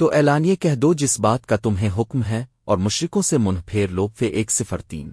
تو اعلانیہ کہہ دو جس بات کا تمہیں حکم ہے اور مشرکوں سے منہ پھیر لو پھر ایک صفر تین۔